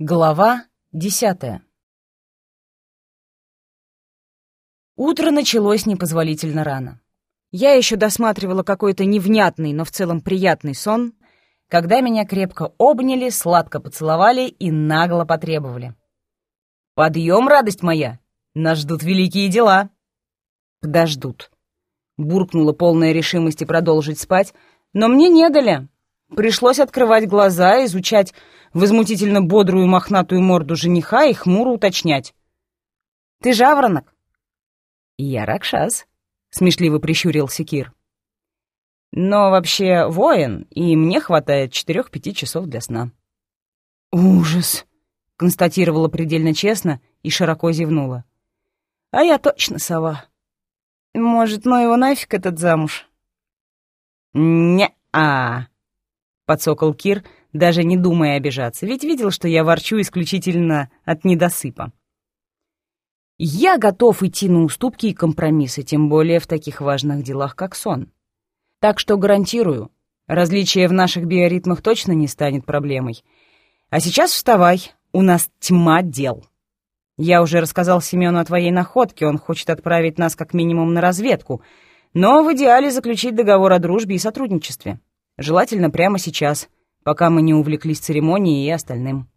Глава десятая Утро началось непозволительно рано. Я еще досматривала какой-то невнятный, но в целом приятный сон, когда меня крепко обняли, сладко поцеловали и нагло потребовали. «Подъем, радость моя! Нас ждут великие дела!» «Подождут!» Буркнула полная решимости продолжить спать, но мне не дали. Пришлось открывать глаза, изучать возмутительно бодрую мохнатую морду жениха и хмуро уточнять. «Ты жаворонок?» «Я Ракшас», — смешливо прищурился Кир. «Но вообще воин, и мне хватает четырех-пяти часов для сна». «Ужас», — констатировала предельно честно и широко зевнула. «А я точно сова. Может, ну его нафиг этот замуж?» «Не-а», — подсокол Кир, — даже не думая обижаться, ведь видел, что я ворчу исключительно от недосыпа. Я готов идти на уступки и компромиссы, тем более в таких важных делах, как сон. Так что гарантирую, различие в наших биоритмах точно не станет проблемой. А сейчас вставай, у нас тьма дел. Я уже рассказал Семену о твоей находке, он хочет отправить нас как минимум на разведку, но в идеале заключить договор о дружбе и сотрудничестве. Желательно прямо сейчас — пока мы не увлеклись церемонией и остальным.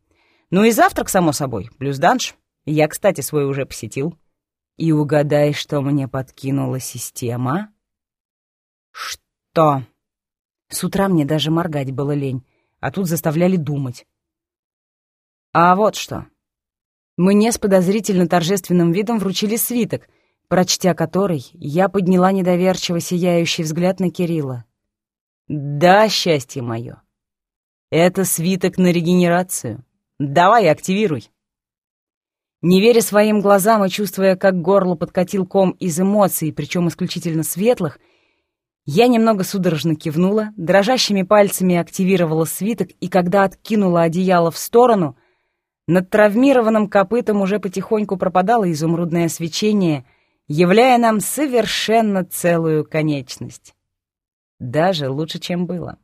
Ну и завтрак, само собой, плюс данж. Я, кстати, свой уже посетил. И угадай, что мне подкинула система? Что? С утра мне даже моргать было лень, а тут заставляли думать. А вот что. Мне с подозрительно торжественным видом вручили свиток, прочтя который, я подняла недоверчиво сияющий взгляд на Кирилла. Да, счастье мое. Это свиток на регенерацию. Давай, активируй. Не веря своим глазам и чувствуя, как горло подкатил ком из эмоций, причем исключительно светлых, я немного судорожно кивнула, дрожащими пальцами активировала свиток, и когда откинула одеяло в сторону, над травмированным копытом уже потихоньку пропадало изумрудное свечение, являя нам совершенно целую конечность. Даже лучше, чем было.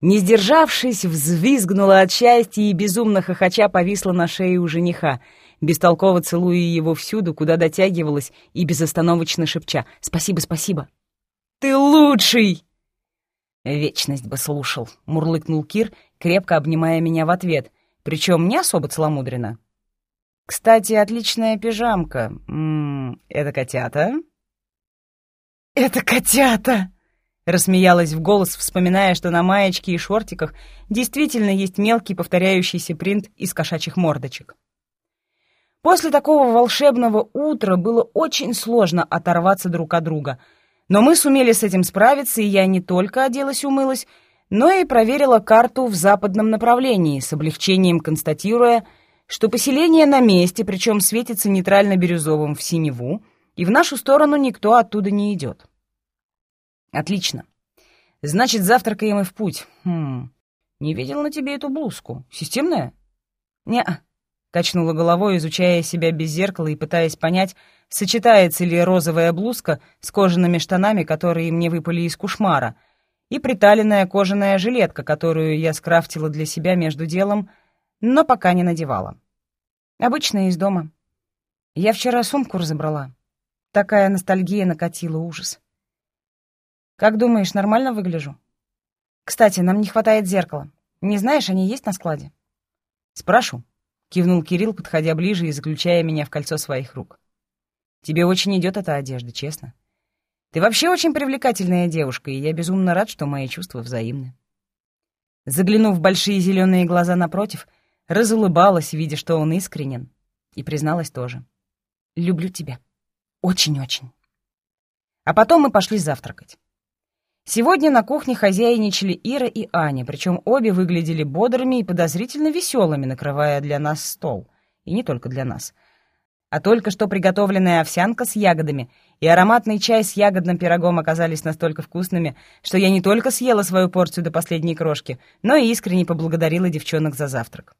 Не сдержавшись, взвизгнула от счастья и безумно хохоча повисла на шее у жениха, бестолково целуя его всюду, куда дотягивалась, и безостановочно шепча «Спасибо, спасибо!» «Ты лучший!» «Вечность бы слушал», — мурлыкнул Кир, крепко обнимая меня в ответ, причем не особо целомудренно. «Кстати, отличная пижамка. М -м, это котята?» «Это котята!» Рассмеялась в голос, вспоминая, что на маечке и шортиках действительно есть мелкий повторяющийся принт из кошачьих мордочек. После такого волшебного утра было очень сложно оторваться друг от друга, но мы сумели с этим справиться, и я не только оделась умылась, но и проверила карту в западном направлении, с облегчением констатируя, что поселение на месте, причем светится нейтрально-бирюзовым в синеву, и в нашу сторону никто оттуда не идет. Отлично. Значит, завтракаем и в путь. Хм. Не видел на тебе эту блузку. Системная? не Качнула головой, изучая себя без зеркала и пытаясь понять, сочетается ли розовая блузка с кожаными штанами, которые мне выпали из кушмара, и приталенная кожаная жилетка, которую я скрафтила для себя между делом, но пока не надевала. Обычная из дома. Я вчера сумку разобрала. Такая ностальгия накатила ужас. Как думаешь, нормально выгляжу? Кстати, нам не хватает зеркала. Не знаешь, они есть на складе? Спрошу. Кивнул Кирилл, подходя ближе и заключая меня в кольцо своих рук. Тебе очень идет эта одежда, честно. Ты вообще очень привлекательная девушка, и я безумно рад, что мои чувства взаимны. Заглянув в большие зеленые глаза напротив, разулыбалась, видя, что он искренен, и призналась тоже. «Люблю тебя. Очень-очень». А потом мы пошли завтракать. Сегодня на кухне хозяйничали Ира и Аня, причем обе выглядели бодрыми и подозрительно веселыми, накрывая для нас стол. И не только для нас. А только что приготовленная овсянка с ягодами и ароматный чай с ягодным пирогом оказались настолько вкусными, что я не только съела свою порцию до последней крошки, но и искренне поблагодарила девчонок за завтрак.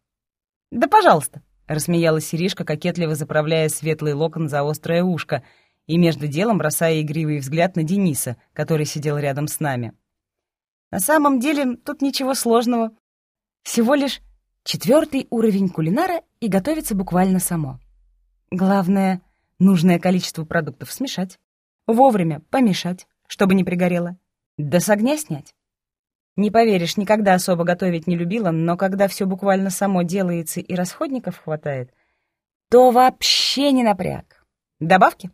«Да пожалуйста», — рассмеялась Сиришка, кокетливо заправляя светлый локон за острое ушко — и между делом бросая игривый взгляд на Дениса, который сидел рядом с нами. «На самом деле тут ничего сложного. Всего лишь Четвертый уровень кулинара и готовится буквально само. Главное, нужное количество продуктов смешать, вовремя помешать, чтобы не пригорело, да с огня снять. Не поверишь, никогда особо готовить не любила, но когда все буквально само делается и расходников хватает, то вообще не напряг. Добавки?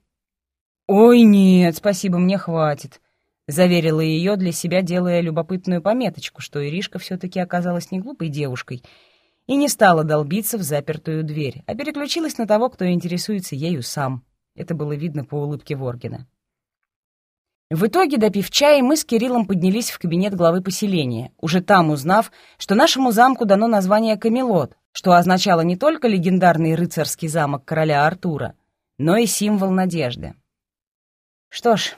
Ой, нет, спасибо, мне хватит. Заверила ее для себя, делая любопытную пометочку, что Иришка все-таки оказалась не глупой девушкой и не стала долбиться в запертую дверь, а переключилась на того, кто интересуется ею сам. Это было видно по улыбке Воргина. В итоге, допив чай, мы с Кириллом поднялись в кабинет главы поселения, уже там узнав, что нашему замку дано название Камелот, что означало не только легендарный рыцарский замок короля Артура, но и символ надежды. Что ж,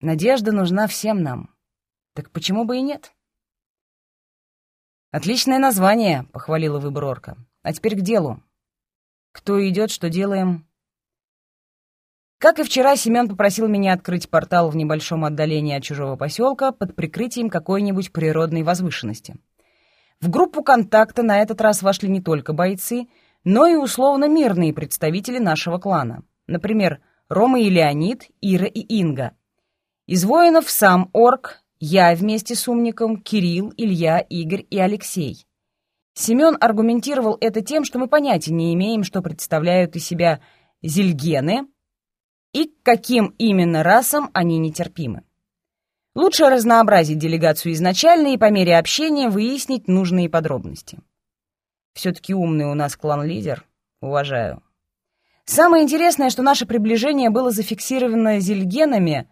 надежда нужна всем нам. Так почему бы и нет? «Отличное название», — похвалила выбор орка. «А теперь к делу. Кто идет, что делаем?» Как и вчера, Семен попросил меня открыть портал в небольшом отдалении от чужого поселка под прикрытием какой-нибудь природной возвышенности. В группу контакта на этот раз вошли не только бойцы, но и условно мирные представители нашего клана. Например, Рома и Леонид, Ира и Инга. Из воинов сам Орк, я вместе с умником, Кирилл, Илья, Игорь и Алексей. Семен аргументировал это тем, что мы понятия не имеем, что представляют из себя зельгены — и к каким именно расам они нетерпимы. Лучше разнообразить делегацию изначально и по мере общения выяснить нужные подробности. Все-таки умный у нас клан-лидер, уважаю. Самое интересное, что наше приближение было зафиксировано зельгенами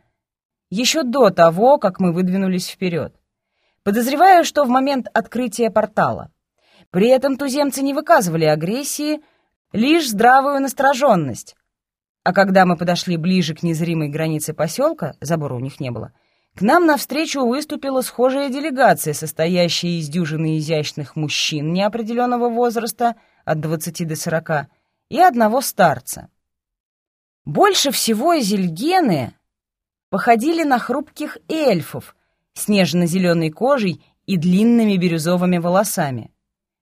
еще до того, как мы выдвинулись вперед. Подозреваю, что в момент открытия портала. При этом туземцы не выказывали агрессии, лишь здравую настороженность, а когда мы подошли ближе к незримой границе поселка, забора у них не было, к нам навстречу выступила схожая делегация, состоящая из дюжины изящных мужчин неопределенного возраста, от 20 до 40, и одного старца. Больше всего зельгены походили на хрупких эльфов с нежно-зеленой кожей и длинными бирюзовыми волосами.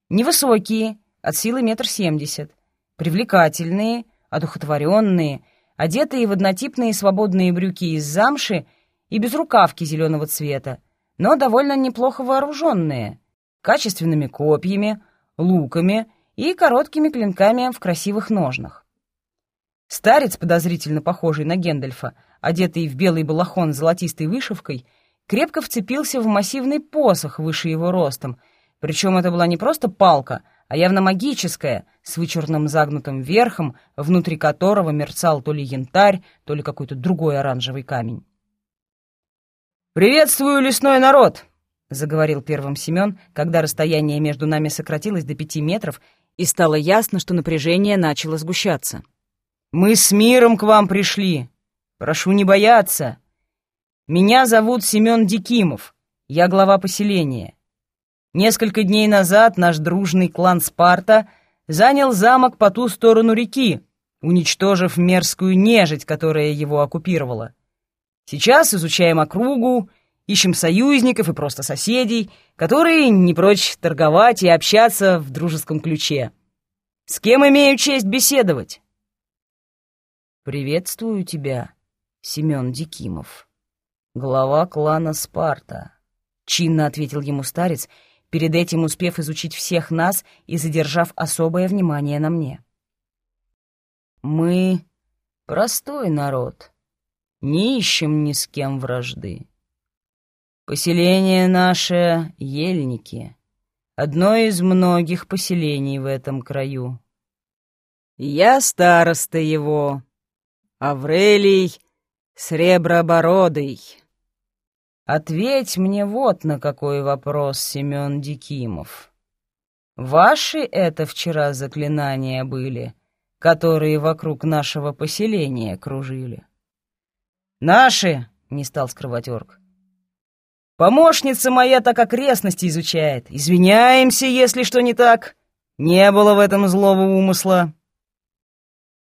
Невысокие, от силы метр семьдесят, привлекательные — одухотворенные, одетые в однотипные свободные брюки из замши и без рукавки зеленого цвета, но довольно неплохо вооруженные, качественными копьями, луками и короткими клинками в красивых ножнах. Старец, подозрительно похожий на Гендальфа, одетый в белый балахон с золотистой вышивкой, крепко вцепился в массивный посох выше его ростом, причем это была не просто палка — а явно магическое, с вычурным загнутым верхом, внутри которого мерцал то ли янтарь, то ли какой-то другой оранжевый камень. «Приветствую, лесной народ!» — заговорил первым Семен, когда расстояние между нами сократилось до пяти метров, и стало ясно, что напряжение начало сгущаться. «Мы с миром к вам пришли. Прошу не бояться. Меня зовут Семен Дикимов. Я глава поселения. Несколько дней назад наш дружный клан Спарта занял замок по ту сторону реки, уничтожив мерзкую нежить, которая его оккупировала. Сейчас изучаем округу, ищем союзников и просто соседей, которые не прочь торговать и общаться в дружеском ключе. С кем имею честь беседовать? «Приветствую тебя, Семен Дикимов, глава клана Спарта», — чинно ответил ему старец — перед этим успев изучить всех нас и задержав особое внимание на мне. «Мы простой народ, не ищем ни с кем вражды. Поселение наше — Ельники, одно из многих поселений в этом краю. Я староста его, Аврелий Сребробородый». Ответь мне вот на какой вопрос, Семен Дикимов. Ваши это вчера заклинания были, которые вокруг нашего поселения кружили? Наши, не стал скрывать орк. Помощница моя так окрестности изучает. Извиняемся, если что не так. Не было в этом злого умысла.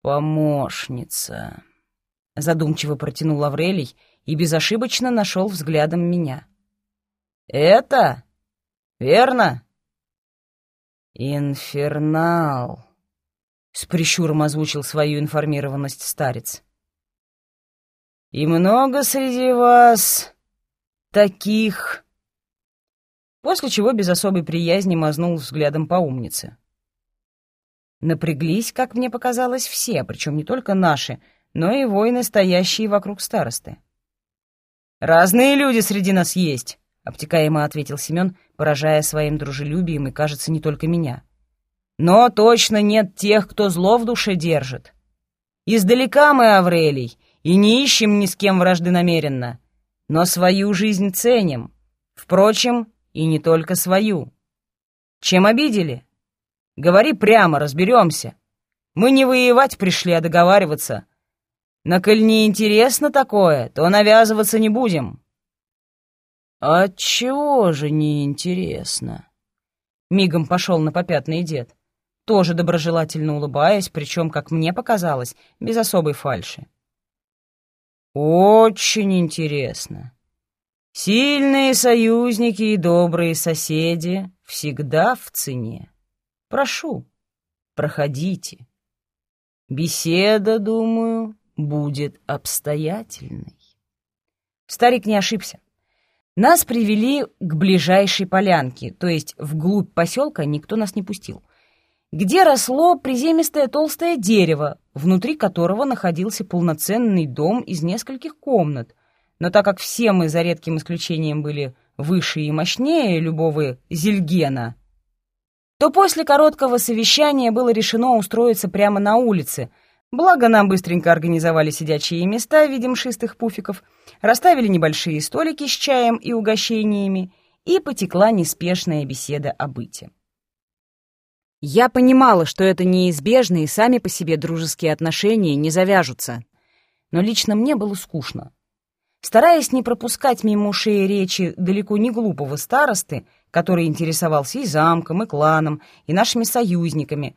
Помощница, задумчиво протянул Аврелий, — и безошибочно нашел взглядом меня. «Это? Верно?» «Инфернал», — с прищуром озвучил свою информированность старец. «И много среди вас таких...» После чего без особой приязни мазнул взглядом по умнице. Напряглись, как мне показалось, все, причем не только наши, но и воины, стоящие вокруг старосты. «Разные люди среди нас есть», — обтекаемо ответил Семен, поражая своим дружелюбием и, кажется, не только меня. «Но точно нет тех, кто зло в душе держит. Издалека мы, Аврелий, и не ищем ни с кем вражды намеренно, но свою жизнь ценим. Впрочем, и не только свою. Чем обидели? Говори прямо, разберемся. Мы не воевать пришли, а договариваться. Но коль не интересно такое, то навязываться не будем. «Отчего же не интересно?» Мигом пошел на попятный дед, тоже доброжелательно улыбаясь, причем, как мне показалось, без особой фальши. «Очень интересно. Сильные союзники и добрые соседи всегда в цене. Прошу, проходите. Беседа, думаю, будет обстоятельной». Старик не ошибся. Нас привели к ближайшей полянке, то есть вглубь поселка никто нас не пустил, где росло приземистое толстое дерево, внутри которого находился полноценный дом из нескольких комнат. Но так как все мы, за редким исключением, были выше и мощнее любого зельгена, то после короткого совещания было решено устроиться прямо на улице — Благо, нам быстренько организовали сидячие места в виде мшистых пуфиков, расставили небольшие столики с чаем и угощениями, и потекла неспешная беседа о быте. Я понимала, что это неизбежно, и сами по себе дружеские отношения не завяжутся. Но лично мне было скучно. Стараясь не пропускать мимо ушей речи далеко не глупого старосты, который интересовался и замком, и кланом, и нашими союзниками,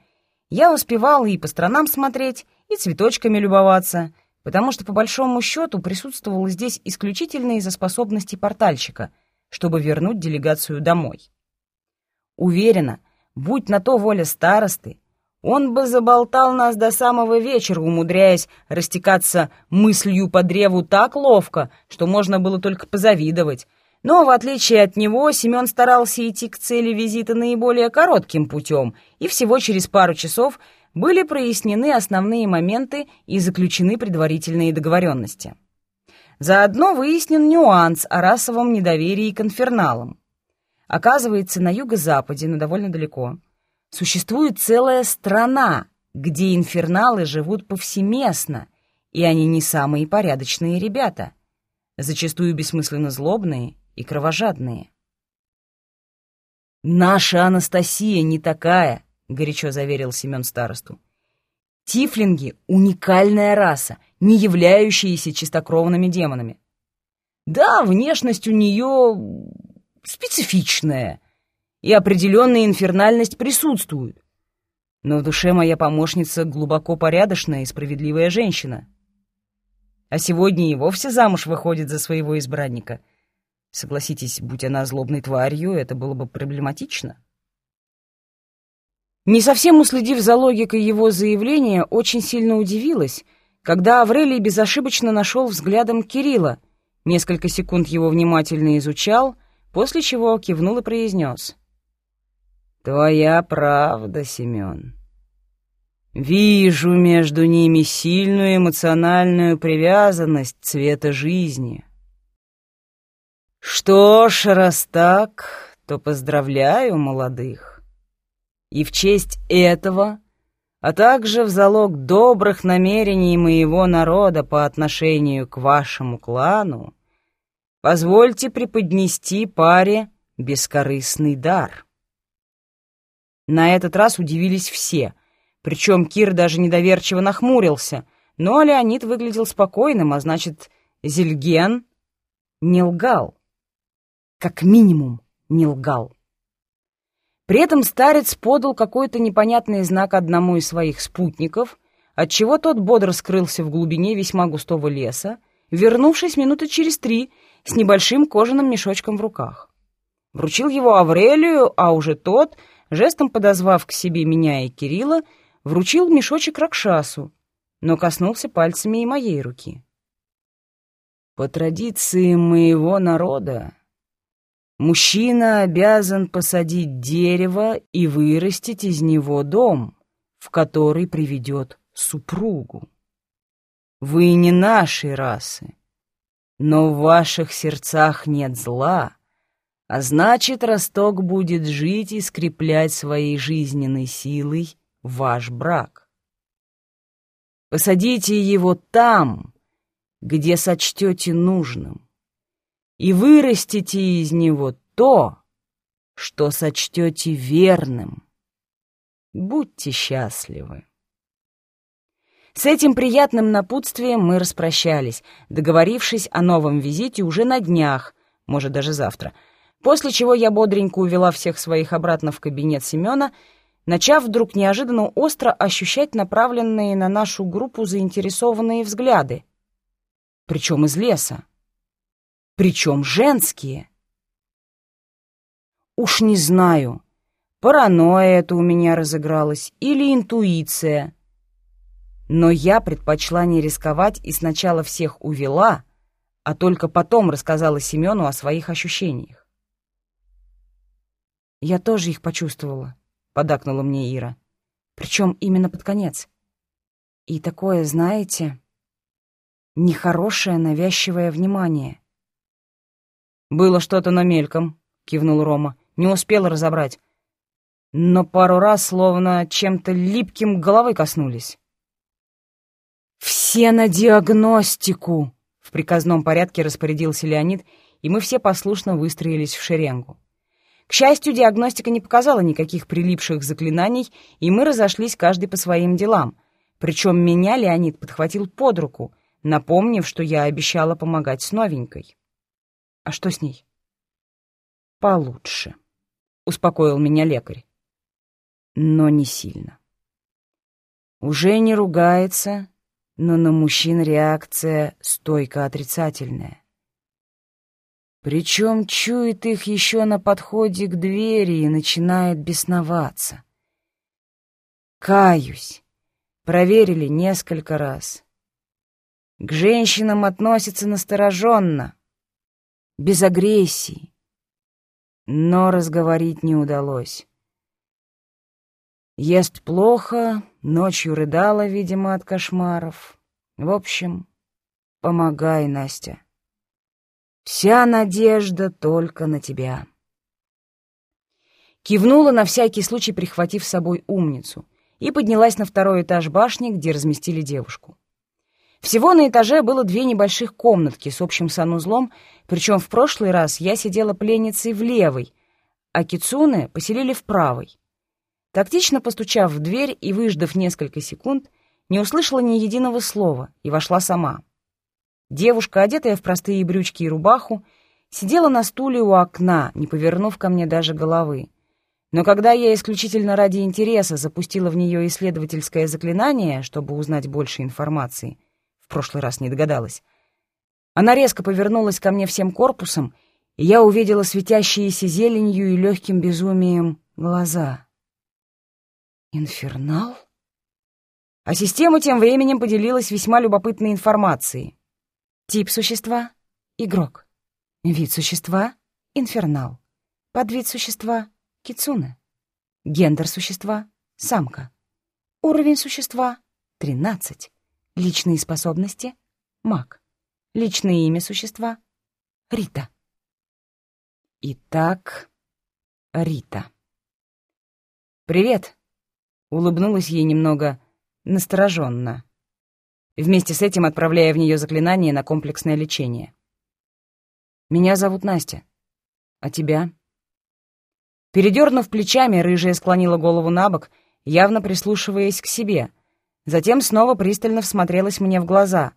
я успевала и по сторонам смотреть, и цветочками любоваться, потому что, по большому счету, присутствовал здесь исключительно из-за способностей портальщика, чтобы вернуть делегацию домой. Уверена, будь на то воля старосты, он бы заболтал нас до самого вечера, умудряясь растекаться мыслью по древу так ловко, что можно было только позавидовать. Но, в отличие от него, Семен старался идти к цели визита наиболее коротким путем, и всего через пару часов были прояснены основные моменты и заключены предварительные договоренности. Заодно выяснен нюанс о расовом недоверии к инферналам. Оказывается, на юго-западе, но довольно далеко, существует целая страна, где инферналы живут повсеместно, и они не самые порядочные ребята, зачастую бессмысленно злобные и кровожадные. «Наша Анастасия не такая», — горячо заверил Семен старосту. «Тифлинги — уникальная раса, не являющаяся чистокровными демонами. Да, внешность у нее специфичная, и определенная инфернальность присутствует. Но в душе моя помощница глубоко порядочная и справедливая женщина. А сегодня и вовсе замуж выходит за своего избранника. Согласитесь, будь она злобной тварью, это было бы проблематично. Не совсем уследив за логикой его заявления, очень сильно удивилась, когда Аврелий безошибочно нашел взглядом Кирилла, несколько секунд его внимательно изучал, после чего кивнул и произнес. «Твоя правда, Семен. Вижу между ними сильную эмоциональную привязанность цвета жизни. Что ж, раз так, то поздравляю молодых. И в честь этого, а также в залог добрых намерений моего народа по отношению к вашему клану, позвольте преподнести паре бескорыстный дар. На этот раз удивились все, причем Кир даже недоверчиво нахмурился, но Леонид выглядел спокойным, а значит, Зельген не лгал. Как минимум не лгал. При этом старец подал какой-то непонятный знак одному из своих спутников, отчего тот бодро скрылся в глубине весьма густого леса, вернувшись минуты через три с небольшим кожаным мешочком в руках. Вручил его Аврелию, а уже тот жестом подозвав к себе меня и Кирилла, вручил мешочек Ракшасу, но коснулся пальцами и моей руки. «По традиции моего народа мужчина обязан посадить дерево и вырастить из него дом, в который приведет супругу. Вы не нашей расы, но в ваших сердцах нет зла, а значит, Росток будет жить и скреплять своей жизненной силой ваш брак. Посадите его там, где сочтете нужным, и вырастите из него то, что сочтете верным. Будьте счастливы. С этим приятным напутствием мы распрощались, договорившись о новом визите уже на днях, может, даже завтра, после чего я бодренько увела всех своих обратно в кабинет Семена, начав вдруг неожиданно остро ощущать направленные на нашу группу заинтересованные взгляды. Причем из леса. Причем женские. Уж не знаю, паранойя это у меня разыгралась или интуиция — но я предпочла не рисковать и сначала всех увела, а только потом рассказала Семену о своих ощущениях. «Я тоже их почувствовала», — подакнула мне Ира. «Причем именно под конец. И такое, знаете, нехорошее навязчивое внимание». «Было что-то на мельком», — кивнул Рома. «Не успел разобрать. Но пару раз словно чем-то липким головы коснулись». «Все на диагностику!» — в приказном порядке распорядился Леонид, и мы все послушно выстроились в шеренгу. К счастью, диагностика не показала никаких прилипших заклинаний, и мы разошлись каждый по своим делам. Причем меня Леонид подхватил под руку, напомнив, что я обещала помогать с новенькой. «А что с ней?» «Получше», — успокоил меня лекарь. «Но не сильно. Уже не ругается, но на мужчин реакция стойко отрицательная. Причем чует их еще на подходе к двери и начинает бесноваться. Каюсь. Проверили несколько раз. К женщинам относятся настороженно, без агрессии. Но разговорить не удалось. Ест плохо, ночью рыдала, видимо, от кошмаров. В общем, помогай, Настя. Вся надежда только на тебя. Кивнула на всякий случай, прихватив с собой умницу, и поднялась на второй этаж башни, где разместили девушку. Всего на этаже было две небольших комнатки с общим санузлом, причем в прошлый раз я сидела пленницей в левой, а Кицуне поселили в правой. Тактично постучав в дверь и выждав несколько секунд, не услышала ни единого слова и вошла сама. Девушка, одетая в простые брючки и рубаху, сидела на стуле у окна, не повернув ко мне даже головы. Но когда я исключительно ради интереса запустила в нее исследовательское заклинание, чтобы узнать больше информации, в прошлый раз не догадалась, она резко повернулась ко мне всем корпусом, и я увидела светящиеся зеленью и легким безумием глаза. Инфернал? А система тем временем поделилась весьма любопытной информацией. Тип существа — игрок. Вид существа — инфернал. Подвид существа — кицуне. Гендер существа — самка. Уровень существа — 13. Личные способности — маг. Личное имя существа — Рита. Итак, Рита. «Привет!» Улыбнулась ей немного настороженно, вместе с этим отправляя в нее заклинание на комплексное лечение. «Меня зовут Настя. А тебя?» Передернув плечами, рыжая склонила голову на бок, явно прислушиваясь к себе, затем снова пристально всмотрелась мне в глаза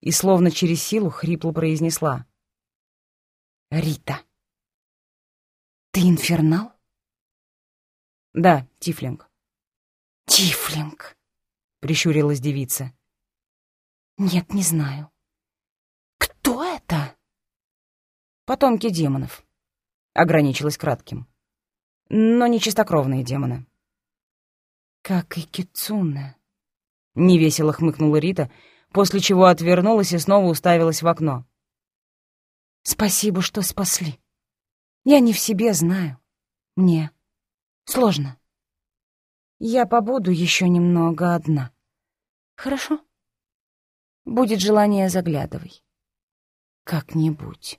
и, словно через силу, хрипло произнесла. «Рита, ты инфернал?» «Да, Тифлинг». «Тифлинг», — прищурилась девица. «Нет, не знаю. Кто это?» «Потомки демонов», — ограничилась кратким. но не чистокровные демоны. «Как и Кицуна», — невесело хмыкнула Рита, после чего отвернулась и снова уставилась в окно. «Спасибо, что спасли. Я не в себе знаю. Мне сложно. Я побуду еще немного одна. Хорошо? Будет желание, заглядывай. Как-нибудь.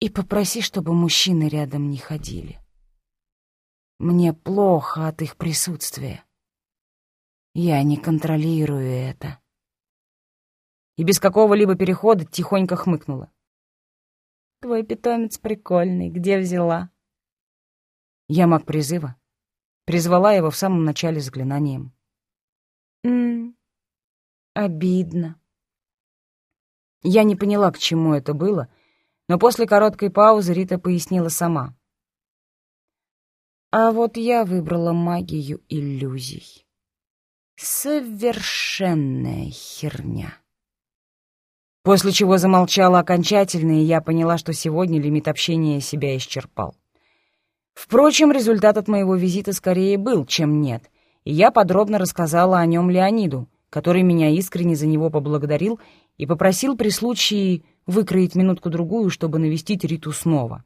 И попроси, чтобы мужчины рядом не ходили. Мне плохо от их присутствия. Я не контролирую это. И без какого-либо перехода тихонько хмыкнула. Твой питомец прикольный, где взяла? Я маг призыва. Призвала его в самом начале заклинанием. М, обидно. Я не поняла, к чему это было, но после короткой паузы Рита пояснила сама. А вот я выбрала магию иллюзий. Совершенная херня. После чего замолчала окончательно, и я поняла, что сегодня лимит общения себя исчерпал. Впрочем, результат от моего визита скорее был, чем нет, и я подробно рассказала о нем Леониду, который меня искренне за него поблагодарил и попросил при случае выкроить минутку-другую, чтобы навестить Риту снова.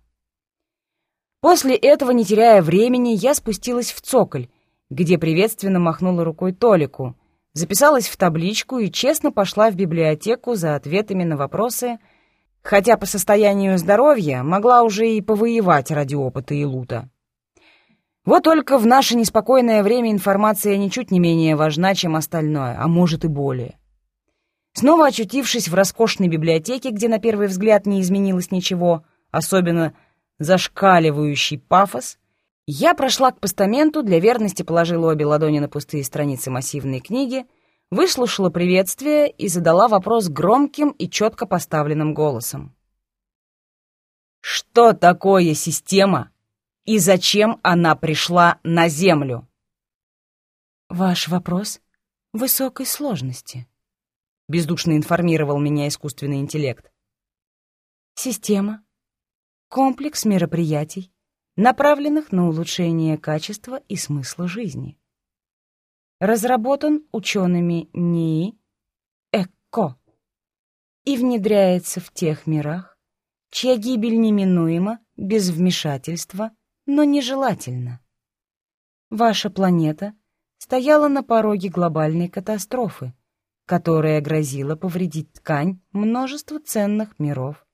После этого, не теряя времени, я спустилась в цоколь, где приветственно махнула рукой Толику, записалась в табличку и честно пошла в библиотеку за ответами на вопросы, хотя по состоянию здоровья могла уже и повоевать ради опыта и лута. Вот только в наше неспокойное время информация ничуть не менее важна, чем остальное, а может и более. Снова очутившись в роскошной библиотеке, где на первый взгляд не изменилось ничего, особенно зашкаливающий пафос, я прошла к постаменту, для верности положила обе ладони на пустые страницы массивной книги, выслушала приветствие и задала вопрос громким и четко поставленным голосом. «Что такое система и зачем она пришла на Землю?» «Ваш вопрос высокой сложности», — бездушно информировал меня искусственный интеллект. «Система — комплекс мероприятий, направленных на улучшение качества и смысла жизни. Разработан учеными НИИ ЭКО и внедряется в тех мирах, чья гибель неминуема без вмешательства, но нежелательна. Ваша планета стояла на пороге глобальной катастрофы, которая грозила повредить ткань множества ценных миров,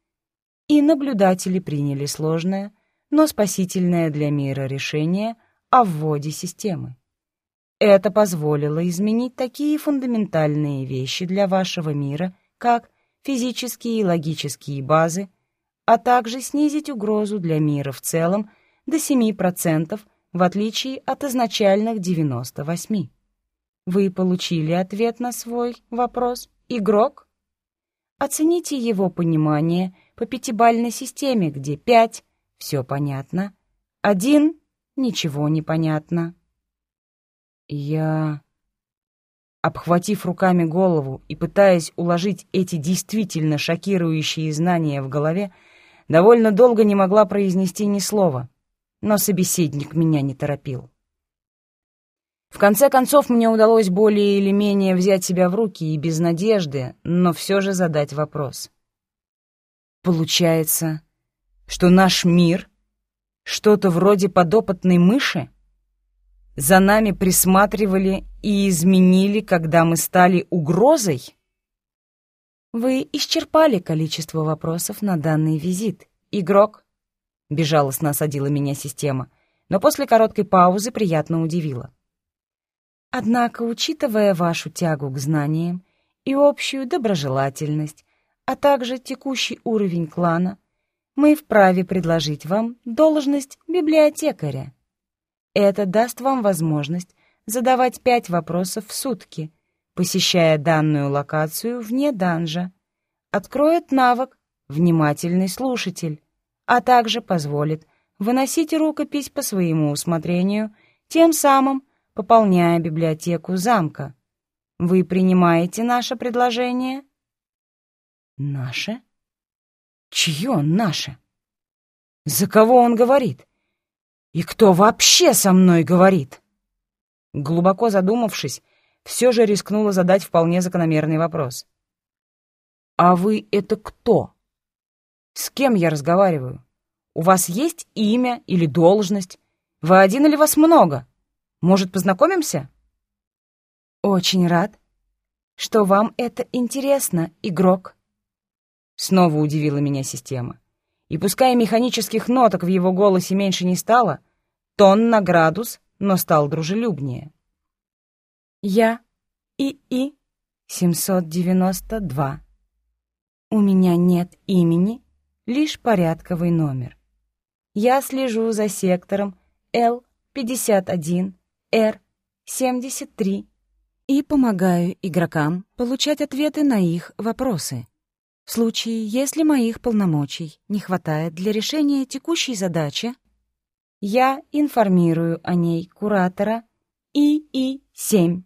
и наблюдатели приняли сложное, но спасительное для мира решение о вводе системы. Это позволило изменить такие фундаментальные вещи для вашего мира, как физические и логические базы, а также снизить угрозу для мира в целом до 7%, в отличие от изначальных 98%. Вы получили ответ на свой вопрос, игрок? Оцените его понимание по пятибалльной системе, где 5 все понятно. Один — ничего не понятно. Я... Обхватив руками голову и пытаясь уложить эти действительно шокирующие знания в голове, довольно долго не могла произнести ни слова, но собеседник меня не торопил. В конце концов, мне удалось более или менее взять себя в руки и без надежды, но все же задать вопрос. Получается, что наш мир — что-то вроде подопытной мыши? За нами присматривали и изменили, когда мы стали угрозой? Вы исчерпали количество вопросов на данный визит, игрок. Безжалостно осадила меня система, но после короткой паузы приятно удивила. Однако, учитывая вашу тягу к знаниям и общую доброжелательность, а также текущий уровень клана, мы вправе предложить вам должность библиотекаря. Это даст вам возможность задавать пять вопросов в сутки, посещая данную локацию вне данжа, откроет навык «Внимательный слушатель», а также позволит выносить рукопись по своему усмотрению, тем самым пополняя библиотеку замка. Вы принимаете наше предложение? Наше? Чье наше? За кого он говорит? И кто вообще со мной говорит? Глубоко задумавшись, все же рискнула задать вполне закономерный вопрос. «А вы это кто? С кем я разговариваю? У вас есть имя или должность? Вы один или вас много? Может, познакомимся?» «Очень рад, что вам это интересно, игрок». Снова удивила меня система. И пускай механических ноток в его голосе меньше не стало, тон на градус, но стал дружелюбнее. «Я ИИ 792. У меня нет имени, лишь порядковый номер. Я слежу за сектором Л-51, Р-73 и помогаю игрокам получать ответы на их вопросы. В случае, если моих полномочий не хватает для решения текущей задачи, я информирую о ней куратора ИИ-7,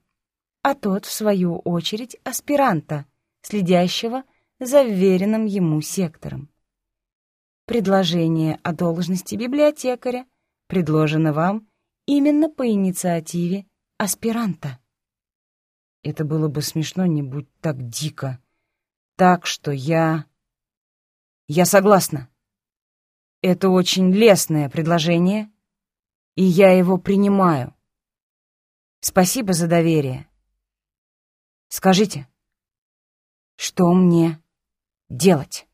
а тот, в свою очередь, аспиранта, следящего за вверенным ему сектором. Предложение о должности библиотекаря предложено вам именно по инициативе аспиранта. Это было бы смешно, не будь так дико. Так что я... Я согласна. Это очень лестное предложение, и я его принимаю. Спасибо за доверие. Скажите, что мне делать?